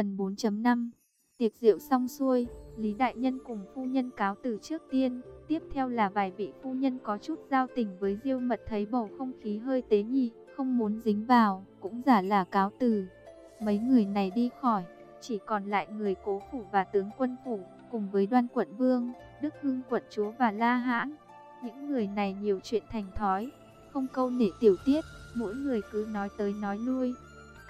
Phần 4.5 Tiệc rượu xong xuôi, Lý Đại Nhân cùng phu nhân cáo từ trước tiên. Tiếp theo là vài vị phu nhân có chút giao tình với Diêu Mật thấy bầu không khí hơi tế nhị, không muốn dính vào, cũng giả là cáo từ. Mấy người này đi khỏi, chỉ còn lại người cố phủ và tướng quân phủ, cùng với đoan quận vương, Đức Hưng quận chúa và La Hãn. Những người này nhiều chuyện thành thói, không câu nể tiểu tiết, mỗi người cứ nói tới nói lui.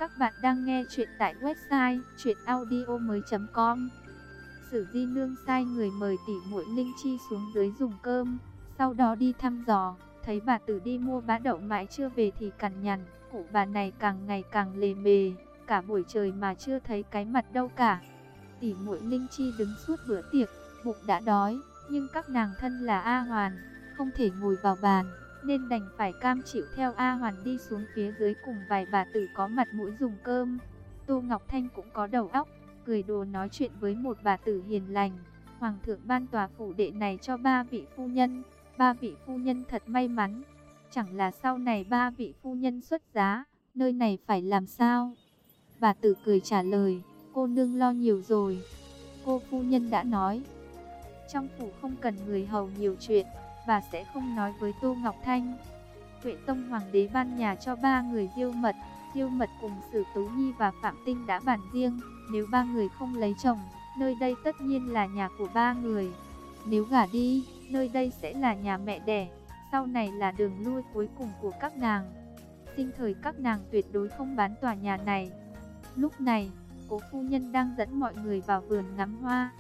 Các bạn đang nghe chuyện tại website chuyenaudio.com Sử di nương sai người mời tỷ muội Linh Chi xuống dưới dùng cơm, sau đó đi thăm dò, thấy bà tử đi mua bá đậu mãi chưa về thì cằn nhằn, cụ bà này càng ngày càng lề mề, cả buổi trời mà chưa thấy cái mặt đâu cả. Tỷ muội Linh Chi đứng suốt bữa tiệc, bụng đã đói, nhưng các nàng thân là A Hoàn, không thể ngồi vào bàn, nên đành phải cam chịu theo A Hoàn đi xuống phía dưới cùng vài bà tử có mặt mũi dùng cơm. Tô Ngọc Thanh cũng có đầu óc, cười đùa nói chuyện với một bà tử hiền lành. Hoàng thượng ban tòa phủ đệ này cho ba vị phu nhân, ba vị phu nhân thật may mắn. Chẳng là sau này ba vị phu nhân xuất giá, nơi này phải làm sao? Bà tử cười trả lời, cô nương lo nhiều rồi. Cô phu nhân đã nói, trong phủ không cần người hầu nhiều chuyện, và sẽ không nói với Tô Ngọc Thanh. Huệ Tông Hoàng đế ban nhà cho ba người diêu mật, diêu mật cùng Sử Tú Nhi và Phạm Tinh đã bàn riêng, nếu ba người không lấy chồng, nơi đây tất nhiên là nhà của ba người. Nếu gả đi, nơi đây sẽ là nhà mẹ đẻ, sau này là đường lui cuối cùng của các nàng. Sinh thời các nàng tuyệt đối không bán tòa nhà này. Lúc này, cố phu nhân đang dẫn mọi người vào vườn ngắm hoa.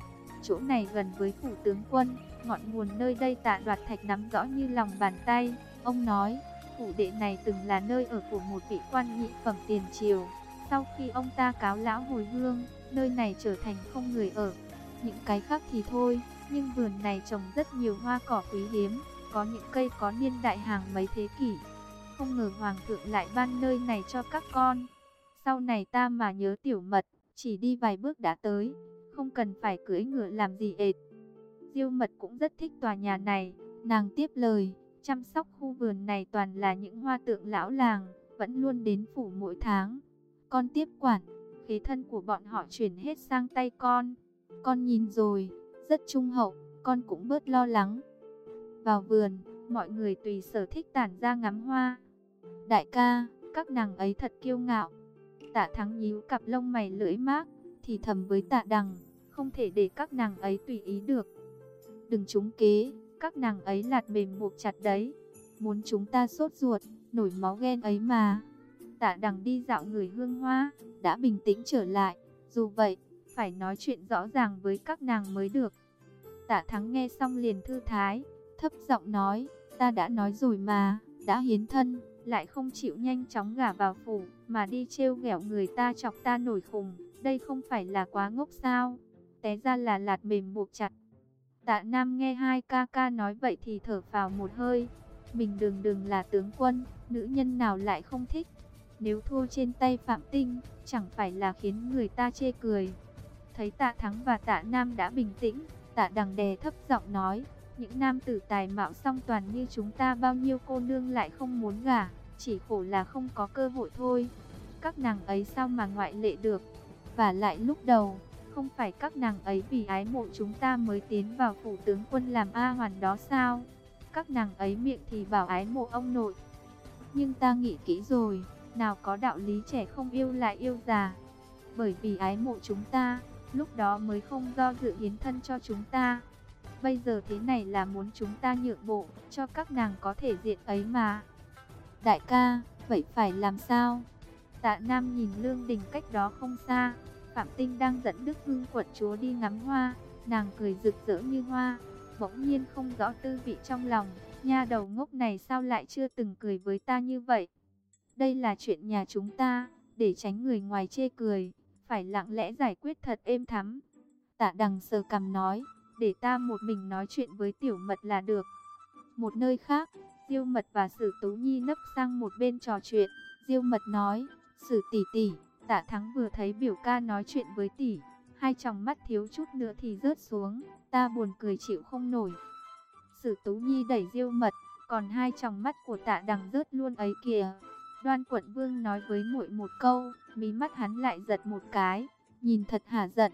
Chỗ này gần với phủ tướng quân, ngọn nguồn nơi đây tạ đoạt thạch nắm rõ như lòng bàn tay. Ông nói, phủ đệ này từng là nơi ở của một vị quan nhị phẩm tiền triều. Sau khi ông ta cáo lão hồi hương, nơi này trở thành không người ở. Những cái khác thì thôi, nhưng vườn này trồng rất nhiều hoa cỏ quý hiếm, có những cây có niên đại hàng mấy thế kỷ. Không ngờ hoàng thượng lại ban nơi này cho các con. Sau này ta mà nhớ tiểu mật, chỉ đi vài bước đã tới, không cần phải cưỡi ngựa làm gì ệt. Diêu mật cũng rất thích tòa nhà này, nàng tiếp lời, chăm sóc khu vườn này toàn là những hoa tượng lão làng, vẫn luôn đến phủ mỗi tháng. Con tiếp quản, khí thân của bọn họ chuyển hết sang tay con. Con nhìn rồi, rất trung hậu, con cũng bớt lo lắng. Vào vườn, mọi người tùy sở thích tản ra ngắm hoa. Đại ca, các nàng ấy thật kiêu ngạo. Tạ thắng nhíu cặp lông mày lưỡi mát, thì thầm với tạ đằng, không thể để các nàng ấy tùy ý được. Đừng trúng kế, các nàng ấy lạt mềm buộc chặt đấy. Muốn chúng ta sốt ruột, nổi máu ghen ấy mà. Tạ đằng đi dạo người hương hoa, đã bình tĩnh trở lại. Dù vậy, phải nói chuyện rõ ràng với các nàng mới được. Tạ thắng nghe xong liền thư thái, thấp giọng nói, ta đã nói rồi mà, đã hiến thân, lại không chịu nhanh chóng gả vào phủ, mà đi trêu ghẹo người ta chọc ta nổi khùng, đây không phải là quá ngốc sao? Té ra là lạt mềm buộc chặt. Tạ Nam nghe hai ca ca nói vậy thì thở phào một hơi. Mình đường đường là tướng quân, nữ nhân nào lại không thích. Nếu thua trên tay Phạm Tinh, chẳng phải là khiến người ta chê cười. Thấy tạ Thắng và tạ Nam đã bình tĩnh, tạ Đằng đè thấp giọng nói. Những nam tử tài mạo song toàn như chúng ta bao nhiêu cô nương lại không muốn gả, chỉ khổ là không có cơ hội thôi. Các nàng ấy sao mà ngoại lệ được. Và lại lúc đầu, không phải các nàng ấy vì ái mộ chúng ta mới tiến vào phủ tướng quân làm A hoàn đó sao? Các nàng ấy miệng thì bảo ái mộ ông nội. Nhưng ta nghĩ kỹ rồi, nào có đạo lý trẻ không yêu lại yêu già. Bởi vì ái mộ chúng ta, lúc đó mới không do dự hiến thân cho chúng ta. Bây giờ thế này là muốn chúng ta nhượng bộ, cho các nàng có thể diện ấy mà. Đại ca, vậy phải làm sao? Tạ Nam nhìn Lương Đình cách đó không xa, Phạm Tinh đang dẫn Đức Hưng quận chúa đi ngắm hoa, nàng cười rực rỡ như hoa, bỗng nhiên không rõ tư vị trong lòng, nha đầu ngốc này sao lại chưa từng cười với ta như vậy. Đây là chuyện nhà chúng ta, để tránh người ngoài chê cười, phải lặng lẽ giải quyết thật êm thắm. Tạ đằng sờ cầm nói, để ta một mình nói chuyện với tiểu mật là được. Một nơi khác, Diêu Mật và Sử Tú Nhi nấp sang một bên trò chuyện. Diêu Mật nói, Sử tỷ tỷ, Tạ Thắng vừa thấy biểu ca nói chuyện với tỷ, hai tròng mắt thiếu chút nữa thì rớt xuống, ta buồn cười chịu không nổi. Sử Tú Nhi đẩy Diêu Mật, còn hai tròng mắt của Tạ Đằng rớt luôn ấy kìa. Đoan Quận Vương nói với muội một câu, mí mắt hắn lại giật một cái. nhìn thật hả giận.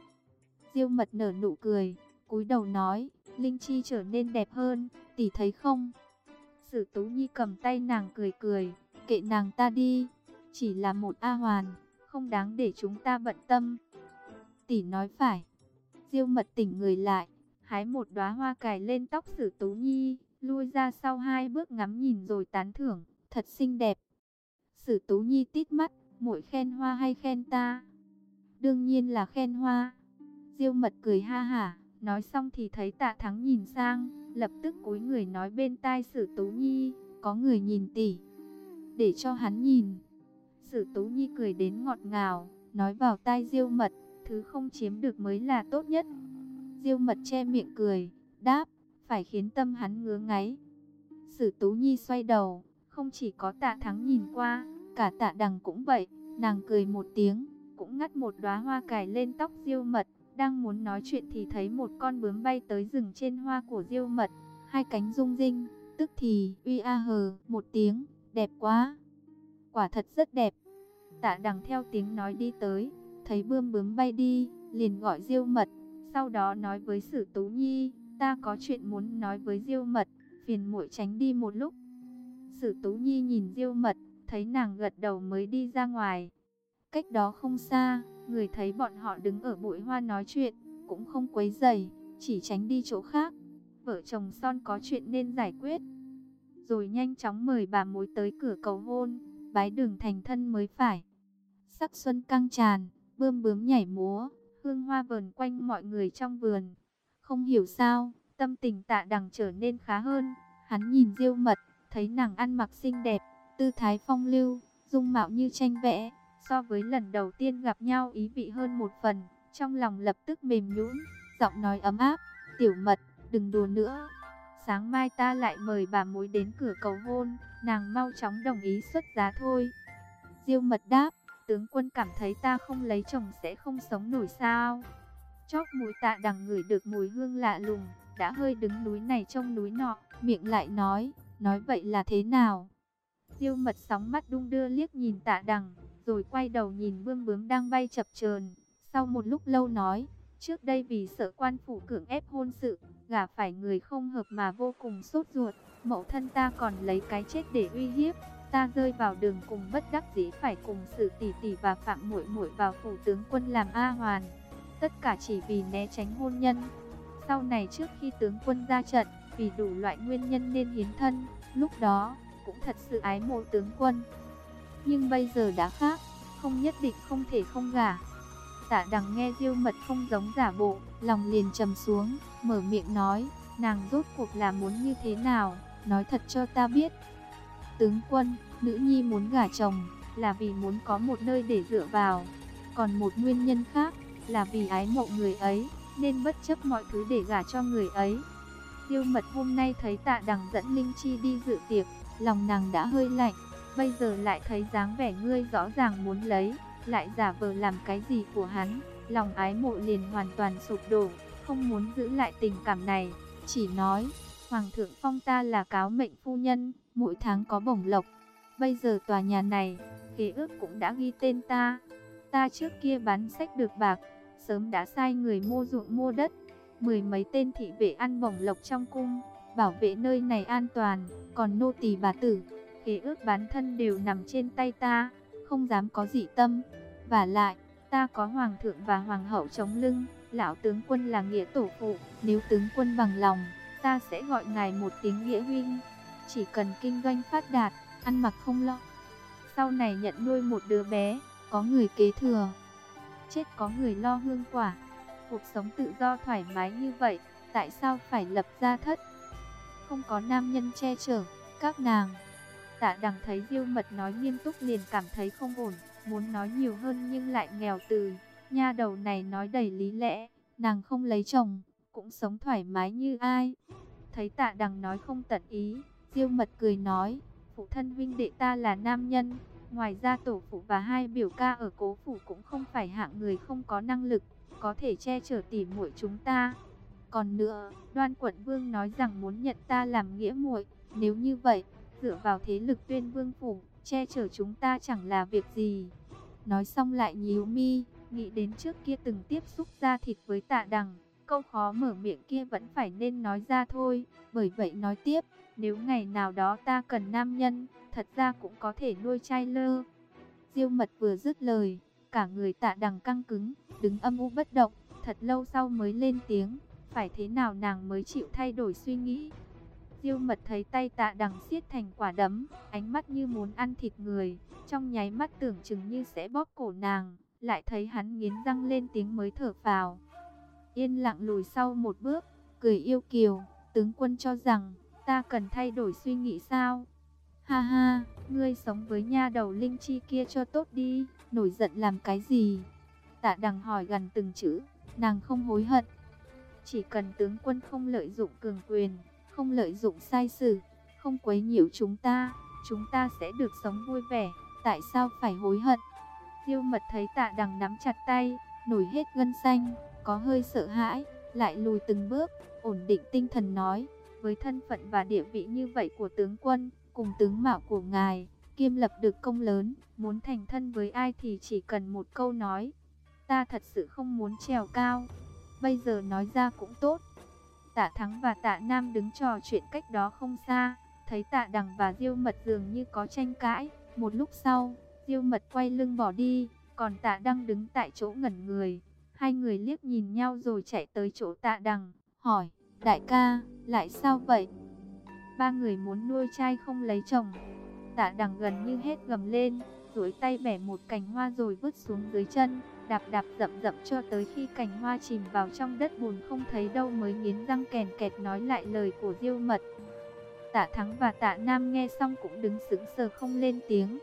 Diêu mật nở nụ cười, cúi đầu nói, Linh Chi trở nên đẹp hơn, tỷ thấy không? Sử Tú Nhi cầm tay nàng cười cười, kệ nàng ta đi, chỉ là một A Hoàn, không đáng để chúng ta bận tâm. Tỷ nói phải. Diêu mật tỉnh người lại, hái một đóa hoa cài lên tóc Sử Tú Nhi, lui ra sau hai bước ngắm nhìn rồi tán thưởng, thật xinh đẹp. Sử Tú Nhi tít mắt, muội khen hoa hay khen ta? Đương nhiên là khen hoa. Diêu mật cười ha hả, nói xong thì thấy tạ thắng nhìn sang, lập tức cúi người nói bên tai Sử Tú Nhi, có người nhìn tỷ. Để cho hắn nhìn. Sử Tú Nhi cười đến ngọt ngào, nói vào tai Diêu mật, thứ không chiếm được mới là tốt nhất. Diêu mật che miệng cười, đáp, phải khiến tâm hắn ngứa ngáy. Sử Tú Nhi xoay đầu, không chỉ có tạ thắng nhìn qua, cả tạ đằng cũng vậy, nàng cười một tiếng, cũng ngắt một đóa hoa cài lên tóc diêu mật, đang muốn nói chuyện thì thấy một con bướm bay tới rừng trên hoa của diêu mật, hai cánh rung rinh, tức thì uy a hờ một tiếng, đẹp quá, quả thật rất đẹp. Tạ đằng theo tiếng nói đi tới, thấy bươm bướm bay đi, liền gọi diêu mật, sau đó nói với sử tú nhi, ta có chuyện muốn nói với diêu mật, phiền muội tránh đi một lúc. Sử tú nhi nhìn diêu mật, thấy nàng gật đầu mới đi ra ngoài. Cách đó không xa, người thấy bọn họ đứng ở bụi hoa nói chuyện, cũng không quấy dày, chỉ tránh đi chỗ khác. Vợ chồng son có chuyện nên giải quyết. Rồi nhanh chóng mời bà mối tới cửa cầu hôn, bái đường thành thân mới phải. Sắc xuân căng tràn, bươm bướm nhảy múa, hương hoa vờn quanh mọi người trong vườn. Không hiểu sao, tâm tình tạ đằng trở nên khá hơn. Hắn nhìn diêu mật, thấy nàng ăn mặc xinh đẹp, tư thái phong lưu, dung mạo như tranh vẽ, so với lần đầu tiên gặp nhau ý vị hơn một phần, trong lòng lập tức mềm nhũn, giọng nói ấm áp, "Tiểu Mật, đừng đùa nữa. Sáng mai ta lại mời bà mối đến cửa cầu hôn, nàng mau chóng đồng ý xuất giá thôi." Diêu Mật đáp, "Tướng quân cảm thấy ta không lấy chồng sẽ không sống nổi sao?" Chóp mũi Tạ Đằng ngửi được mùi hương lạ lùng, đã hơi đứng núi này trông núi nọ, miệng lại nói, nói vậy là thế nào? Diêu mật sóng mắt đung đưa liếc nhìn tạ đằng, rồi quay đầu nhìn bươm bướm đang bay chập chờn. Sau một lúc lâu nói, trước đây vì sợ quan phủ cưỡng ép hôn sự, gả phải người không hợp mà vô cùng sốt ruột, mẫu thân ta còn lấy cái chết để uy hiếp, ta rơi vào đường cùng bất đắc dĩ phải cùng sự tỷ tỷ và phạm muội muội vào phủ tướng quân làm a hoàn. Tất cả chỉ vì né tránh hôn nhân. Sau này trước khi tướng quân ra trận, vì đủ loại nguyên nhân nên hiến thân, lúc đó cũng thật sự ái mộ tướng quân. Nhưng bây giờ đã khác, không nhất định không thể không gả. Tạ đằng nghe diêu mật không giống giả bộ, lòng liền trầm xuống, mở miệng nói, nàng rốt cuộc là muốn như thế nào, nói thật cho ta biết. Tướng quân, nữ nhi muốn gả chồng, là vì muốn có một nơi để dựa vào. Còn một nguyên nhân khác, là vì ái mộ người ấy, nên bất chấp mọi thứ để gả cho người ấy. Diêu mật hôm nay thấy tạ đằng dẫn Linh Chi đi dự tiệc, lòng nàng đã hơi lạnh, bây giờ lại thấy dáng vẻ ngươi rõ ràng muốn lấy, lại giả vờ làm cái gì của hắn, lòng ái mộ liền hoàn toàn sụp đổ, không muốn giữ lại tình cảm này, chỉ nói, Hoàng thượng phong ta là cáo mệnh phu nhân, mỗi tháng có bổng lộc, bây giờ tòa nhà này, ký ước cũng đã ghi tên ta, ta trước kia bán sách được bạc, sớm đã sai người mua ruộng mua đất, mười mấy tên thị vệ ăn bổng lộc trong cung, bảo vệ nơi này an toàn, còn nô tỳ bà tử, khế ước bán thân đều nằm trên tay ta, không dám có dị tâm. Và lại, ta có hoàng thượng và hoàng hậu chống lưng, lão tướng quân là nghĩa tổ phụ, nếu tướng quân bằng lòng, ta sẽ gọi ngài một tiếng nghĩa huynh. Chỉ cần kinh doanh phát đạt, ăn mặc không lo. Sau này nhận nuôi một đứa bé, có người kế thừa. Chết có người lo hương quả. Cuộc sống tự do thoải mái như vậy, tại sao phải lập gia thất? Không có nam nhân che chở, các nàng. Tạ đằng thấy diêu mật nói nghiêm túc liền cảm thấy không ổn, muốn nói nhiều hơn nhưng lại nghèo từ. Nha đầu này nói đầy lý lẽ, nàng không lấy chồng, cũng sống thoải mái như ai. Thấy tạ đằng nói không tận ý, diêu mật cười nói, phụ thân huynh đệ ta là nam nhân. Ngoài ra tổ phụ và hai biểu ca ở cố phủ cũng không phải hạng người không có năng lực, có thể che chở tỉ muội chúng ta. Còn nữa, đoan quận vương nói rằng muốn nhận ta làm nghĩa muội, nếu như vậy, dựa vào thế lực tuyên vương phủ, che chở chúng ta chẳng là việc gì. Nói xong lại nhíu mi, nghĩ đến trước kia từng tiếp xúc da thịt với tạ đằng, câu khó mở miệng kia vẫn phải nên nói ra thôi, bởi vậy nói tiếp, nếu ngày nào đó ta cần nam nhân, thật ra cũng có thể nuôi trai lơ. Diêu mật vừa dứt lời, cả người tạ đằng căng cứng, đứng âm u bất động, thật lâu sau mới lên tiếng, phải thế nào nàng mới chịu thay đổi suy nghĩ. Tiêu mật thấy tay tạ đằng siết thành quả đấm, ánh mắt như muốn ăn thịt người, trong nháy mắt tưởng chừng như sẽ bóp cổ nàng, lại thấy hắn nghiến răng lên tiếng mới thở phào. Yên lặng lùi sau một bước, cười yêu kiều, tướng quân cho rằng, ta cần thay đổi suy nghĩ sao? Ha ha, ngươi sống với nha đầu linh chi kia cho tốt đi, nổi giận làm cái gì? Tạ đằng hỏi gần từng chữ, nàng không hối hận. Chỉ cần tướng quân không lợi dụng cường quyền, không lợi dụng sai sử, không quấy nhiễu chúng ta, chúng ta sẽ được sống vui vẻ, tại sao phải hối hận? Tiêu mật thấy tạ đằng nắm chặt tay, nổi hết gân xanh, có hơi sợ hãi, lại lùi từng bước, ổn định tinh thần nói, với thân phận và địa vị như vậy của tướng quân, cùng tướng mạo của ngài, kiêm lập được công lớn, muốn thành thân với ai thì chỉ cần một câu nói. Ta thật sự không muốn trèo cao, bây giờ nói ra cũng tốt. Tạ Thắng và Tạ Nam đứng trò chuyện cách đó không xa, thấy Tạ Đằng và Diêu Mật dường như có tranh cãi. Một lúc sau, Diêu Mật quay lưng bỏ đi, còn Tạ Đăng đứng tại chỗ ngẩn người. Hai người liếc nhìn nhau rồi chạy tới chỗ Tạ Đằng, hỏi, đại ca, lại sao vậy? Ba người muốn nuôi trai không lấy chồng. Tạ Đằng gần như hết gầm lên, duỗi tay bẻ một cành hoa rồi vứt xuống dưới chân đạp đạp dậm dậm cho tới khi cành hoa chìm vào trong đất bùn không thấy đâu mới nghiến răng kèn kẹt nói lại lời của Diêu Mật. Tạ Thắng và Tạ Nam nghe xong cũng đứng sững sờ không lên tiếng.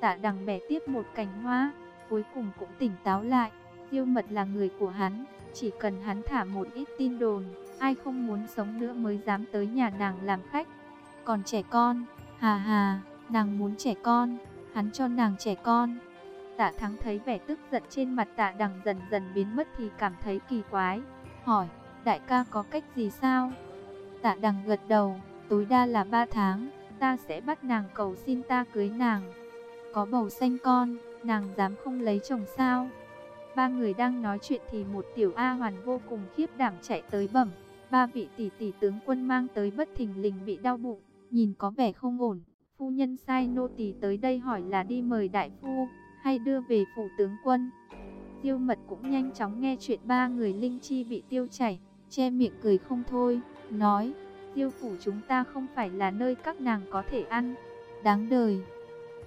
Tạ Đằng bẻ tiếp một cành hoa, cuối cùng cũng tỉnh táo lại. Diêu Mật là người của hắn, chỉ cần hắn thả một ít tin đồn, ai không muốn sống nữa mới dám tới nhà nàng làm khách. Còn trẻ con, hà hà, nàng muốn trẻ con, hắn cho nàng trẻ con. Tạ Thắng thấy vẻ tức giận trên mặt tạ đằng dần dần biến mất thì cảm thấy kỳ quái. Hỏi, đại ca có cách gì sao? Tạ đằng gật đầu, tối đa là 3 tháng, ta sẽ bắt nàng cầu xin ta cưới nàng. Có bầu xanh con, nàng dám không lấy chồng sao? Ba người đang nói chuyện thì một tiểu A hoàn vô cùng khiếp đảm chạy tới bẩm. Ba vị tỷ tỷ tướng quân mang tới bất thình lình bị đau bụng, nhìn có vẻ không ổn. Phu nhân sai nô tỳ tới đây hỏi là đi mời đại phu, hay đưa về phủ tướng quân. Diêu mật cũng nhanh chóng nghe chuyện ba người linh chi bị tiêu chảy, che miệng cười không thôi, nói, Diêu phủ chúng ta không phải là nơi các nàng có thể ăn, đáng đời.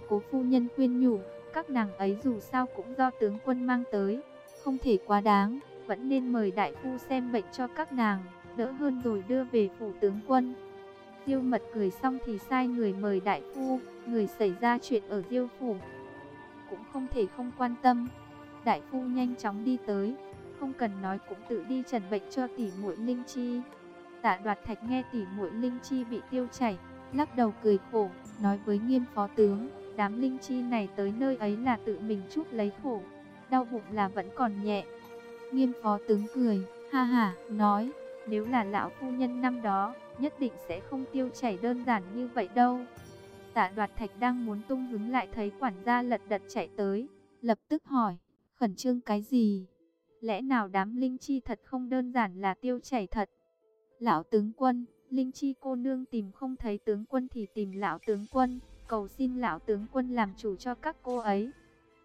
Cố phu nhân khuyên nhủ, các nàng ấy dù sao cũng do tướng quân mang tới, không thể quá đáng, vẫn nên mời đại phu xem bệnh cho các nàng, đỡ hơn rồi đưa về phủ tướng quân. Diêu mật cười xong thì sai người mời đại phu, người xảy ra chuyện ở Diêu phủ, cũng không thể không quan tâm. Đại phu nhanh chóng đi tới, không cần nói cũng tự đi trần bệnh cho tỷ muội Linh Chi. Tạ Đoạt Thạch nghe tỷ muội Linh Chi bị tiêu chảy, lắc đầu cười khổ, nói với Nghiêm phó tướng, đám Linh Chi này tới nơi ấy là tự mình chuốc lấy khổ, đau bụng là vẫn còn nhẹ. Nghiêm phó tướng cười, ha ha, nói, nếu là lão phu nhân năm đó, nhất định sẽ không tiêu chảy đơn giản như vậy đâu. Tạ đoạt thạch đang muốn tung hứng lại thấy quản gia lật đật chạy tới, lập tức hỏi, khẩn trương cái gì? Lẽ nào đám linh chi thật không đơn giản là tiêu chảy thật? Lão tướng quân, linh chi cô nương tìm không thấy tướng quân thì tìm lão tướng quân, cầu xin lão tướng quân làm chủ cho các cô ấy.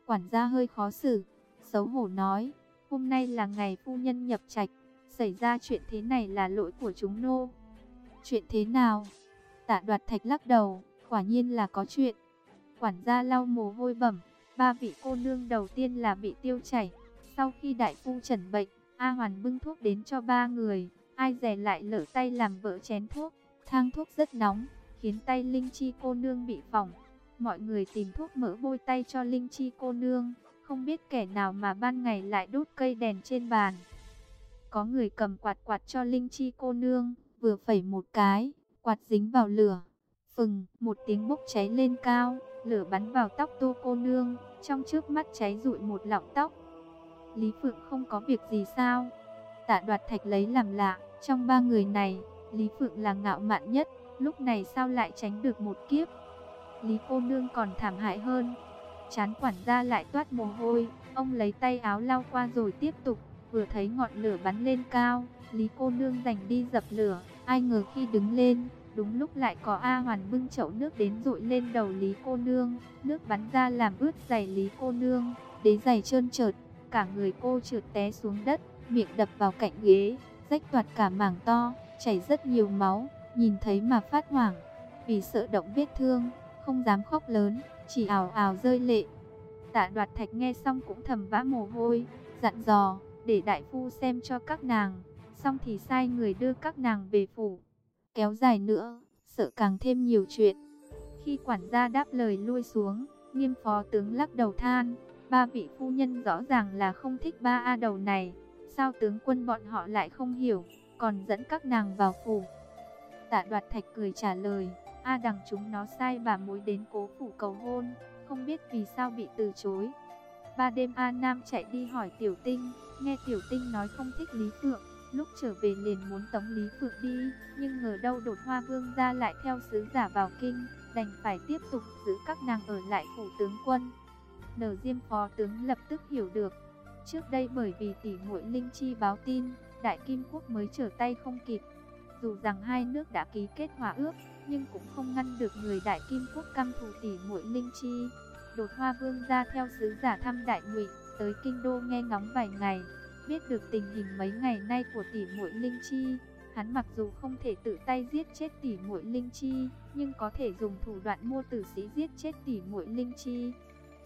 Quản gia hơi khó xử, xấu hổ nói, hôm nay là ngày phu nhân nhập trạch, xảy ra chuyện thế này là lỗi của chúng nô. Chuyện thế nào? Tạ đoạt thạch lắc đầu, Quả nhiên là có chuyện. Quản gia lau mồ hôi bẩm, ba vị cô nương đầu tiên là bị tiêu chảy. Sau khi đại phu trần bệnh, A Hoàn bưng thuốc đến cho ba người. Ai dè lại lỡ tay làm vỡ chén thuốc. Thang thuốc rất nóng, khiến tay Linh Chi cô nương bị phỏng. Mọi người tìm thuốc mỡ bôi tay cho Linh Chi cô nương. Không biết kẻ nào mà ban ngày lại đốt cây đèn trên bàn. Có người cầm quạt quạt cho Linh Chi cô nương, vừa phẩy một cái, quạt dính vào lửa. Phừng, một tiếng bốc cháy lên cao, lửa bắn vào tóc tô cô nương, trong trước mắt cháy rụi một lọng tóc. Lý Phượng không có việc gì sao? Tạ đoạt thạch lấy làm lạ, trong ba người này, Lý Phượng là ngạo mạn nhất, lúc này sao lại tránh được một kiếp? Lý cô nương còn thảm hại hơn. Chán quản gia lại toát mồ hôi, ông lấy tay áo lau qua rồi tiếp tục, vừa thấy ngọn lửa bắn lên cao, Lý cô nương giành đi dập lửa, ai ngờ khi đứng lên, đúng lúc lại có A Hoàn bưng chậu nước đến rội lên đầu Lý cô nương, nước bắn ra làm ướt giày Lý cô nương, đế giày trơn trượt, cả người cô trượt té xuống đất, miệng đập vào cạnh ghế, rách toạt cả mảng to, chảy rất nhiều máu, nhìn thấy mà phát hoảng, vì sợ động vết thương, không dám khóc lớn, chỉ ảo ảo rơi lệ. Tạ đoạt thạch nghe xong cũng thầm vã mồ hôi, dặn dò, để đại phu xem cho các nàng, xong thì sai người đưa các nàng về phủ. Kéo dài nữa, sợ càng thêm nhiều chuyện. Khi quản gia đáp lời lui xuống, nghiêm phó tướng lắc đầu than, ba vị phu nhân rõ ràng là không thích ba A đầu này, sao tướng quân bọn họ lại không hiểu, còn dẫn các nàng vào phủ. Tạ đoạt thạch cười trả lời, A đằng chúng nó sai bà mối đến cố phủ cầu hôn, không biết vì sao bị từ chối. Ba đêm A Nam chạy đi hỏi Tiểu Tinh, nghe Tiểu Tinh nói không thích Lý Phượng, lúc trở về liền muốn tống Lý Phượng đi, nhưng ngờ đâu đột hoa vương ra lại theo sứ giả vào kinh, đành phải tiếp tục giữ các nàng ở lại phủ tướng quân. Nờ Diêm phó tướng lập tức hiểu được, trước đây bởi vì tỷ muội Linh Chi báo tin, Đại Kim Quốc mới trở tay không kịp. Dù rằng hai nước đã ký kết hòa ước, nhưng cũng không ngăn được người Đại Kim Quốc căm thù tỷ muội Linh Chi. Đột Hoa Vương ra theo sứ giả thăm Đại Ngụy, tới kinh đô nghe ngóng vài ngày, biết được tình hình mấy ngày nay của tỷ muội Linh Chi. Hắn mặc dù không thể tự tay giết chết tỷ muội Linh Chi, nhưng có thể dùng thủ đoạn mua tử sĩ giết chết tỷ muội Linh Chi.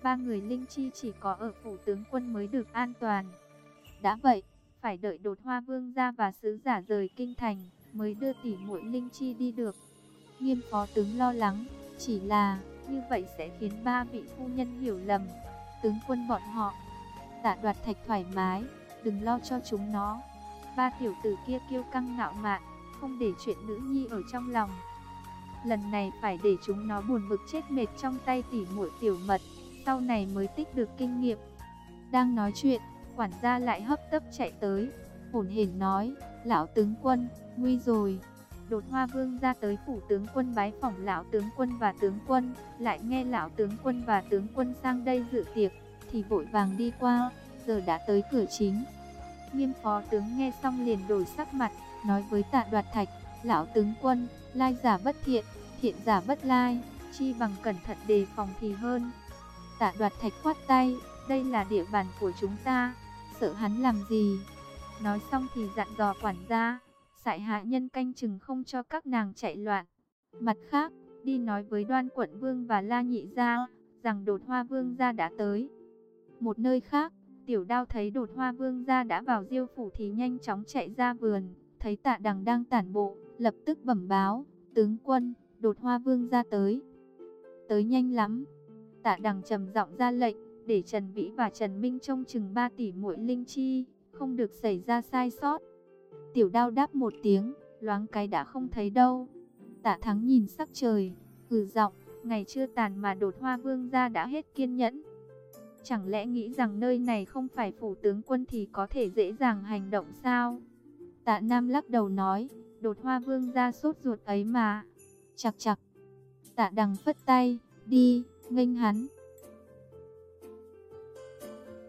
Ba người Linh Chi chỉ có ở phủ tướng quân mới được an toàn. Đã vậy, phải đợi đột hoa vương ra và sứ giả rời kinh thành, mới đưa tỷ muội Linh Chi đi được. Nghiêm phó tướng lo lắng, chỉ là như vậy sẽ khiến ba vị phu nhân hiểu lầm. Tướng quân bọn họ, tạ đoạt thạch thoải mái, đừng lo cho chúng nó. Ba tiểu tử kia kiêu căng ngạo mạn, không để chuyện nữ nhi ở trong lòng. Lần này phải để chúng nó buồn bực chết mệt trong tay tỉ muội tiểu mật, sau này mới tích được kinh nghiệm. Đang nói chuyện, quản gia lại hấp tấp chạy tới, hồn hển nói, lão tướng quân, nguy rồi. Đột Hoa Vương ra tới phủ tướng quân bái phỏng lão tướng quân và tướng quân, lại nghe lão tướng quân và tướng quân sang đây dự tiệc, thì vội vàng đi qua, giờ đã tới cửa chính. Nghiêm phó tướng nghe xong liền đổi sắc mặt, nói với tạ đoạt thạch, lão tướng quân, lai giả bất thiện, thiện giả bất lai, chi bằng cẩn thận đề phòng thì hơn. Tạ đoạt thạch khoát tay, đây là địa bàn của chúng ta, sợ hắn làm gì? Nói xong thì dặn dò quản gia, sải hạ nhân canh chừng không cho các nàng chạy loạn. Mặt khác, đi nói với đoan quận vương và la nhị gia, rằng đột hoa vương gia đã tới. Một nơi khác, tiểu đao thấy đột hoa vương gia đã vào diêu phủ thì nhanh chóng chạy ra vườn, thấy tạ đằng đang tản bộ, lập tức bẩm báo, tướng quân, đột hoa vương gia tới. Tới nhanh lắm. Tạ đằng trầm giọng ra lệnh, để Trần Vĩ và Trần Minh trông chừng 3 tỷ muội linh chi, không được xảy ra sai sót. Tiểu đao đáp một tiếng, loáng cái đã không thấy đâu. Tạ thắng nhìn sắc trời, hừ giọng, ngày chưa tàn mà đột hoa vương ra đã hết kiên nhẫn. Chẳng lẽ nghĩ rằng nơi này không phải phủ tướng quân thì có thể dễ dàng hành động sao? Tạ Nam lắc đầu nói, đột hoa vương ra sốt ruột ấy mà. Chặt chặt. Tạ đằng phất tay, đi, nghênh hắn.